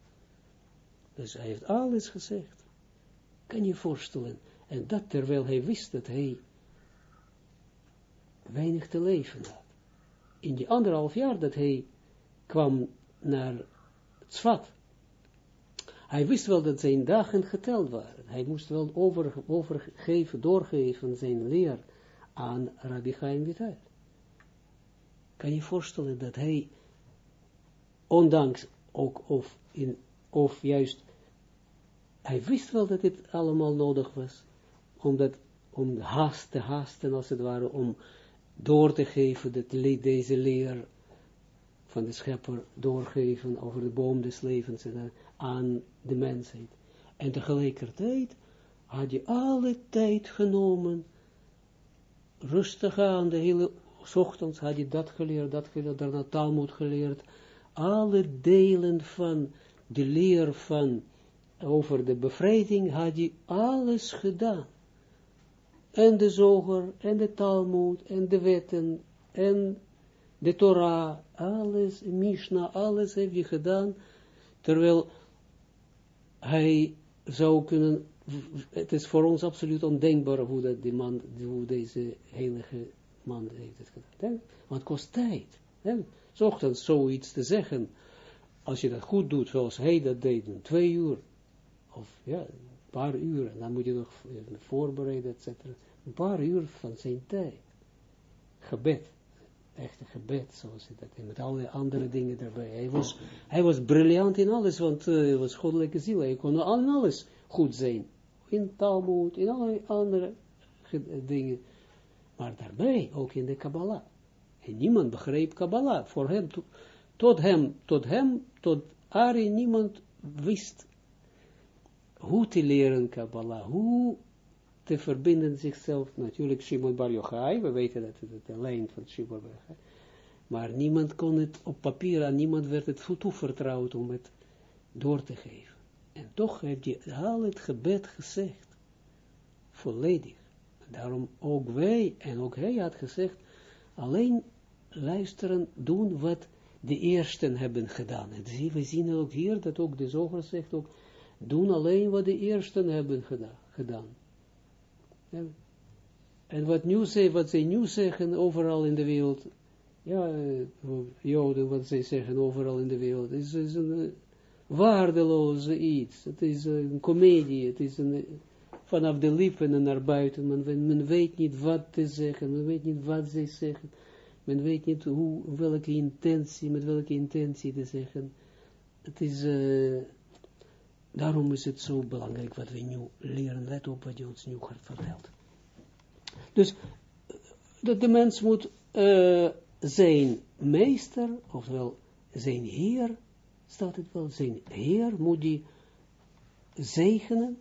Dus hij heeft alles gezegd. Kan je voorstellen. En dat terwijl hij wist dat hij weinig te leven had. In die anderhalf jaar dat hij kwam naar Tzvat. Hij wist wel dat zijn dagen geteld waren. Hij moest wel over, overgeven, doorgeven zijn leer aan Rabbi Chaim Vital. Kan je voorstellen dat hij ondanks ook of, in, of juist, hij wist wel dat dit allemaal nodig was, omdat, om haast te haasten als het ware, om door te geven, dat deze leer van de schepper doorgeven over de boom des levens aan de mensheid. En tegelijkertijd had je alle tijd genomen, rustig aan, de hele ochtends had je dat geleerd, dat geleerd, daarna Talmud geleerd, alle delen van de leer van over de bevrijding had hij alles gedaan. En de zoger, en de Talmud, en de wetten, en de Torah, alles, Mishnah, alles heeft hij gedaan, terwijl hij zou kunnen, het is voor ons absoluut ondenkbaar hoe, dat die man, hoe deze heilige man heeft het gedaan. Want het kost tijd. Hè? zoiets te zeggen, als je dat goed doet, zoals hij dat deed, twee uur, of ja, een paar uur, dan moet je nog voorbereiden, etc. Een paar uur van zijn tijd. Gebed. Echte gebed, zoals hij dat met alle andere dingen daarbij. Hij was, hij was briljant in alles, want uh, hij was goddelijke ziel. Hij kon in alles goed zijn. In Talmud, in alle andere dingen. Maar daarbij, ook in de Kabbalah. En niemand begreep Kabbalah. Voor hem, tot hem, tot hem, tot Ari, niemand wist hoe te leren Kabbalah, hoe te verbinden zichzelf, natuurlijk Shimon Bar Yochai, we weten dat het lijn van Shimon Bar Yochai, maar niemand kon het op papier, aan niemand werd het toevertrouwd om het door te geven. En toch heeft hij al het gebed gezegd, volledig. Daarom ook wij, en ook hij had gezegd, alleen luisteren, doen wat de eersten hebben gedaan. En we zien ook hier, dat ook de zoger zegt ook, doen alleen wat de eersten hebben gedaan. En wat, nieuws, wat zij nu zeggen overal in de wereld, ja, eh, Joden, wat zij zeggen overal in de wereld, is, is een uh, waardeloze iets. Het is een komedie, het is een, vanaf de lippen en naar buiten, men, men weet niet wat te zeggen, men weet niet wat zij zeggen men weet niet hoe, welke intentie, met welke intentie te zeggen. Het is, Daarom is het zo belangrijk wat we nu leren. Let op wat je ons nu vertelt. Dus dat de mens moet uh, zijn meester, ofwel zijn heer, staat het wel, zijn heer moet die zegenen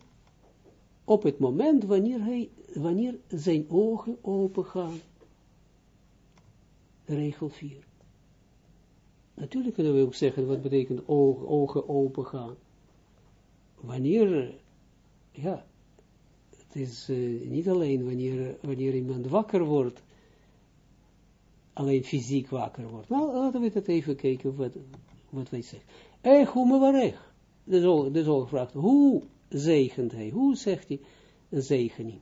op het moment wanneer, hij, wanneer zijn ogen open gaan. Regel 4. Natuurlijk kunnen we ook zeggen, wat betekent ogen, ogen open gaan. Wanneer, ja, het is uh, niet alleen wanneer, wanneer iemand wakker wordt, alleen fysiek wakker wordt. Nou, laten we het even kijken wat, wat wij zeggen. Ech, hoe me waarech. Dat is al gevraagd. Hoe zegent hij? Hoe zegt hij een zegening?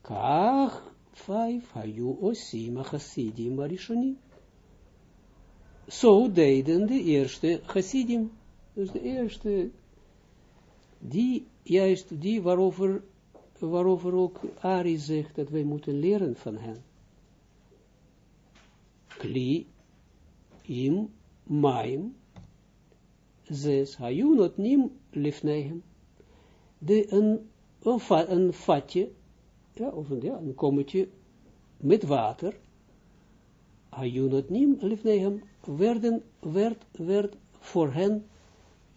Kach, vijf, hayu osima chassidim arishonim. Zo deden de eerste chassidim. Dus de eerste, die, juist die waarover, ook Ari zegt dat wij moeten leren van hen. Kli, im, maim, zes, hayunot nim lifnehem. De, een, een, een vatje, ja, of een, ja, een kommetje met water, hayunot nim lifnehem, werden, werd, werd voor hen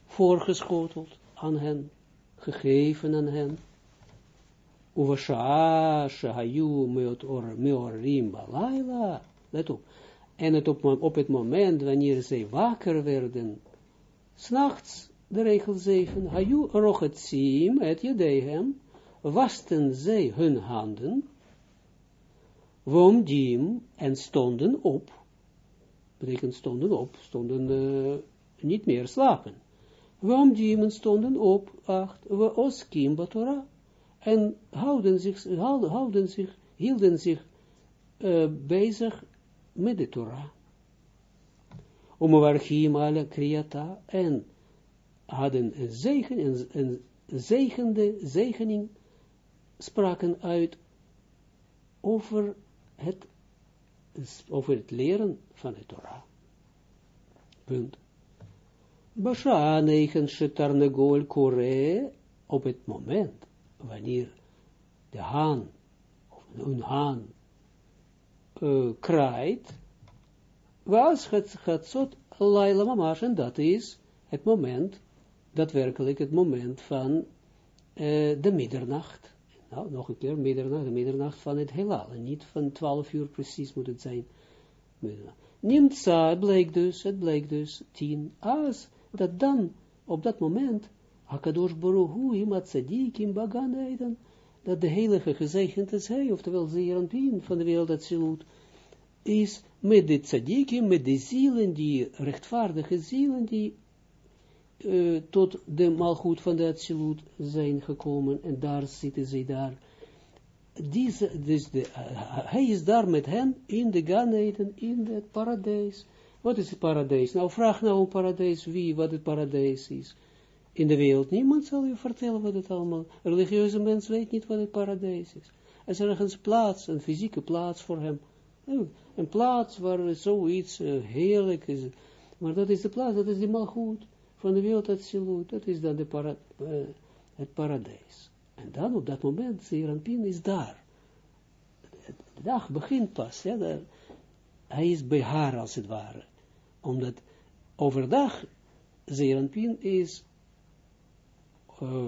voorgeschoteld aan hen, gegeven aan hen. Uvasha, shahayu, meorim, balayla, let op, en het op, op het moment wanneer zij wakker werden, s'nachts, de regel 7, Hayu rochetsim et jedehem, wasten zij hun handen, womdim en stonden op, betekent stonden op, stonden uh, niet meer slapen. Womdim en stonden op, acht, we oskim batora, en houden zich, houden, zich, hielden zich uh, bezig met de Torah. Om warchim alle kriata en hadden een zegen, een, een zegende, zegening, spraken uit over het, over het leren van de Torah. Punt. Basha negen shetarnegol kore op het moment wanneer de haan, of een haan, uh, kraait, was het gatsot laila mamash, en dat is het moment, daadwerkelijk het moment van uh, de middernacht. Nou, nog een keer, middernacht, de middernacht van het heelal, en niet van 12 uur precies moet het zijn. Nimt het bleek dus, het bleek dus, tien, als dat dan, op dat moment, Hakadosh Baruch Hu, tzadikim bagan eden, dat de heilige gezegend is hij, oftewel Zeeranpien van de wereld Atsilut, is met de tzadikim, met de zielen, die rechtvaardige zielen, die uh, tot de malgoed van de Atsilut zijn gekomen, en daar zitten ze daar. Deze, dus de, uh, hij is daar met hen in de Ganeden, in het paradijs. Wat is het paradijs? Nou, vraag nou een paradijs wie, wat het paradijs is in de wereld. Niemand zal je vertellen wat het allemaal, religieuze mens weet niet wat het paradijs is. Er is ergens plaats, een fysieke plaats voor hem. Een plaats waar zoiets uh, heerlijk is. Maar dat is de plaats, dat is de malgoed van de wereld absoluut. Dat is dan uh, het paradijs. En dan op dat moment, Zeranpin is daar. De dag begint pas. Ja, hij is bij haar als het ware. Omdat overdag Zeranpin is uh,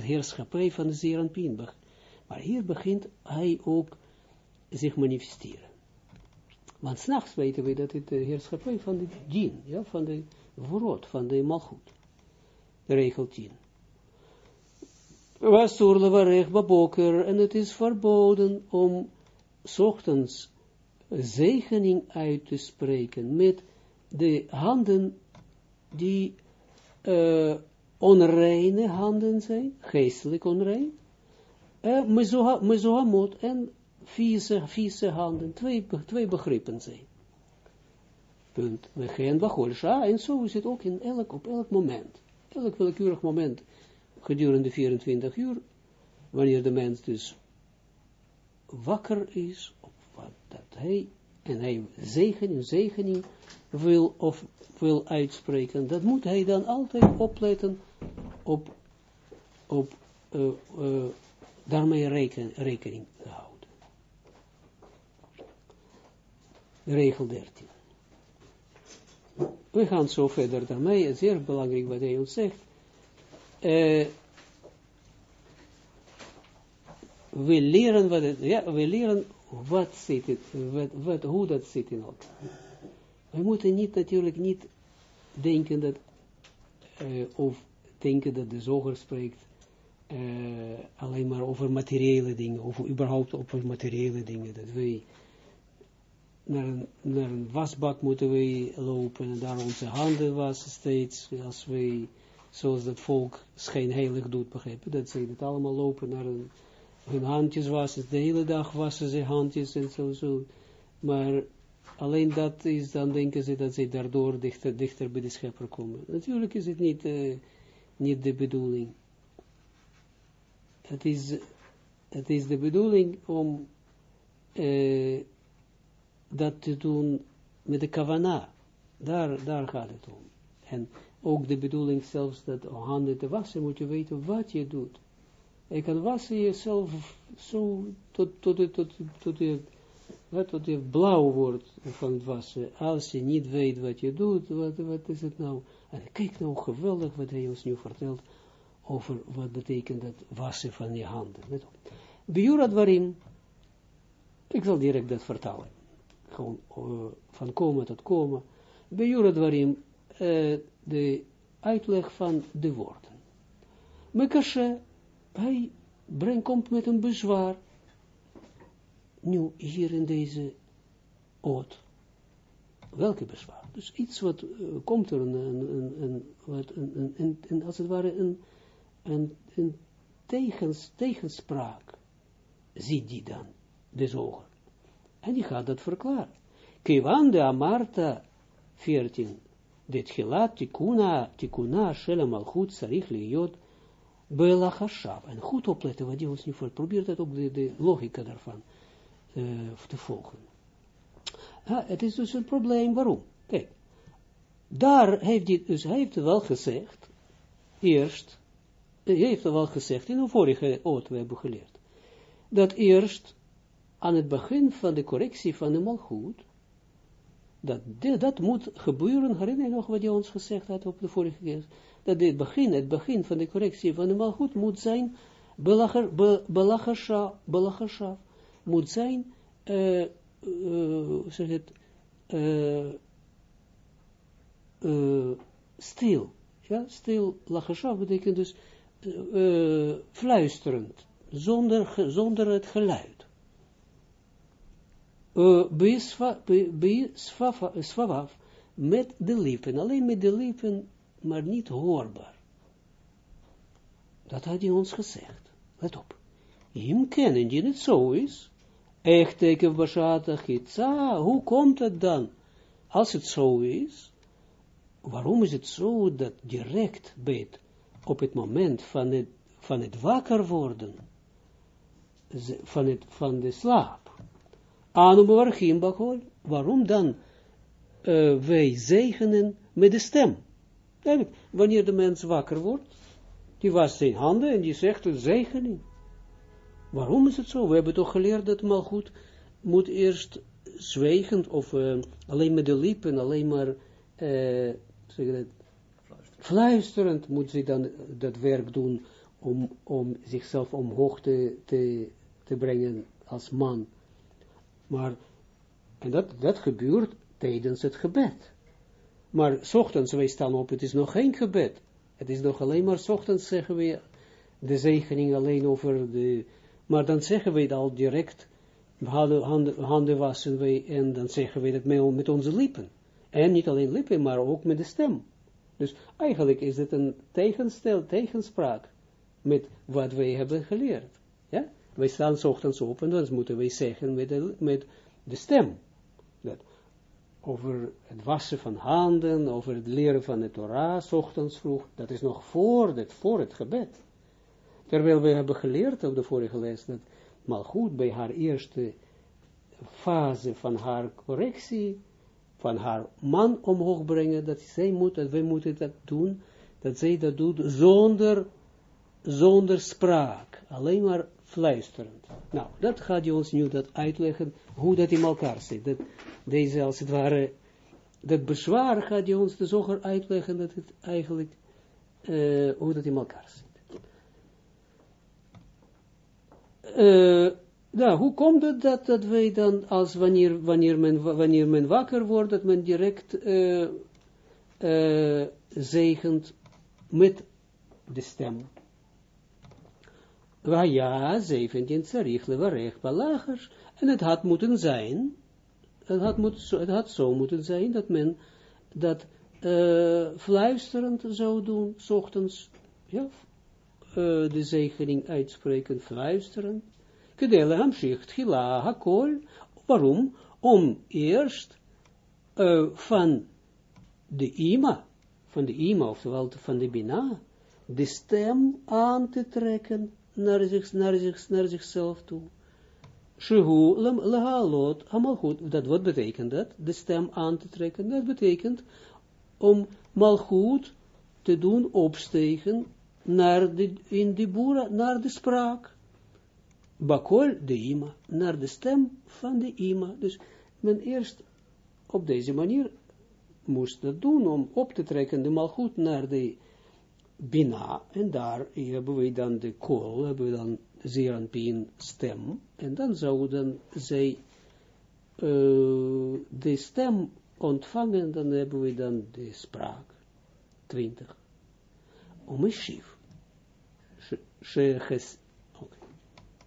heerschappij van de Zeranpin. Maar hier begint hij ook zich manifesteren. Want s'nachts weten we dat het de heerschappij van de dien, ja, van de voorot, van de malgoed. De regel 10. Was en het is verboden om ochtends zegening uit te spreken met de handen die uh, onreine handen zijn, geestelijk onrein, uh, mezohamot en vieze, vieze handen, twee, twee begrippen zijn. Punt. We gaan bacholsha, en zo is het ook in elk, op elk moment. Elk willekeurig moment, gedurende 24 uur, wanneer de mens dus wakker is, of wat dat hij, en hij zegen, zegening wil, of wil uitspreken, dat moet hij dan altijd opletten, op, op uh, uh, daarmee reken, rekening houden. Regel 13. We gaan zo verder daarmee, het is zeer belangrijk wat hij ons zegt. Uh, we leren wat het, we leren wat zit het, wat, wat, hoe dat zit in elkaar. We moeten niet natuurlijk niet denken dat, uh, of denken dat de zoger spreekt uh, alleen maar over materiële dingen, of überhaupt over materiële dingen, dat wij naar een, naar een wasbak moeten wij lopen en daar onze handen wassen steeds, als wij, zoals dat volk schijnheilig doet, begrijpen, dat ze het allemaal lopen naar een, hun handjes wassen, de hele dag wassen ze handjes en zo, zo, maar alleen dat is, dan denken ze dat ze daardoor dichter, dichter bij de schepper komen. Natuurlijk is het niet, uh, niet de bedoeling. Het is, het is de bedoeling om uh, dat te doen met de kavana. Daar, daar gaat het om. En ook de bedoeling zelfs dat handen te wassen, moet je weten wat je doet. Je kan wassen jezelf zo tot, tot, tot, tot, tot, je, tot je blauw wordt van het wassen. Als je niet weet wat je doet, wat, wat is het nou? En kijk nou geweldig wat hij ons nu vertelt over wat betekent dat wassen van je handen. Biurat waarin, ik zal direct dat vertalen gewoon van komen tot komen, bij Juradwarim uh, de uitleg van de woorden. Mekashe, hij brengt, komt met een bezwaar, nu hier in deze oot. Welke bezwaar? Dus iets wat uh, komt er, een, een, een, een, als het ware een, een, een tegens, tegenspraak, ziet die dan, de zoger. En die gaat dat verklaren. Kiwan de Amarta 14. Dit gelat tikuna, tikuna, shela malchut, sarich liot, belachashav. En goed opletten wat die ons nu voor. Probeer dat ook de, de logica daarvan uh, te volgen. Het is dus een probleem. Waarom? Kijk, daar heeft hij, dus hij wel gezegd, eerst, hij heeft wel gezegd, in de vorige oot we hebben geleerd, dat eerst aan het begin van de correctie van de malgoed, dat, dat moet gebeuren, herinner je nog wat je ons gezegd had op de vorige keer, dat het begin, het begin van de correctie van de malgoed moet zijn, belachashav, moet zijn, uh, uh, zeg het, uh, stil, ja, stil, lachashav betekent dus fluisterend, zonder, zonder het geluid uh, met de lippen, alleen met de lippen, maar niet hoorbaar. Dat had hij ons gezegd. Let op. Hem kennen die het zo is. Echt teken bashata gitsa. Hoe komt het dan? Als het zo is, waarom is het zo dat direct bij op het moment van het, van het wakker worden, van, het, van de slaap, Anubarchim bakol. Waarom dan uh, wij zegenen met de stem? Wanneer de mens wakker wordt, die was zijn handen en die zegt een zegening. Waarom is het zo? We hebben toch geleerd dat goed moet eerst zwegend of uh, alleen met de lippen, alleen maar uh, zeg dat, fluisterend moet ze dan dat werk doen om, om zichzelf omhoog te, te, te brengen als man. Maar, en dat, dat gebeurt tijdens het gebed. Maar ochtends, wij staan op, het is nog geen gebed. Het is nog alleen maar ochtends zeggen we de zegening alleen over de, maar dan zeggen het al direct, handen, handen, wassen wij en dan zeggen we dat met, onze lippen. En niet alleen lippen, maar ook met de stem. Dus eigenlijk is het een tegenstel, tegenspraak met wat wij hebben geleerd. Ja? wij staan s ochtends op en dan moeten wij zeggen met de, met de stem. Dat over het wassen van handen, over het leren van de Torah, s ochtends vroeg, dat is nog voor, het, voor het gebed. Terwijl we hebben geleerd op de vorige les, dat goed bij haar eerste fase van haar correctie, van haar man omhoog brengen, dat zij moet, dat wij moeten dat doen, dat zij dat doet zonder, zonder spraak, alleen maar fluisterend. Nou, dat gaat je ons nu dat uitleggen, hoe dat in elkaar zit. Dat deze, als het ware, dat bezwaar gaat je ons de zoger uitleggen, dat het eigenlijk, uh, hoe dat in elkaar zit. Uh, nou, hoe komt het dat, dat wij dan, als wanneer, wanneer, men, wanneer men wakker wordt, dat men direct uh, zegent met de stem? ja, 17, Tsarich, Levarech, Palachers. En het had moeten zijn, het had, moet, het had zo moeten zijn, dat men dat uh, fluisterend zou doen, s ochtends, ja, uh, de zegening uitspreken, fluisterend. Kedele hamschicht, gila, hakol. Waarom? Om eerst uh, van de ima, van de ima, oftewel van de bina, de stem aan te trekken naar, zich, naar, zich, naar zichzelf toe. Shehu lehalot amalchut, dat wat betekent dat? De stem aan te trekken, dat betekent om malchut te doen opstegen naar de, in de boera, naar de spraak. Bakol de ima, naar de stem van de ima. Dus men eerst op deze manier moest dat doen om op te trekken de malchut naar de Bina, en daar hebben we dan de kool, hebben we dan zeeranpien stem, en dan zouden zij uh, de stem ontvangen, dan hebben we dan de spraak, 20. Om een. Oké,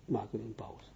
maken we een pauze.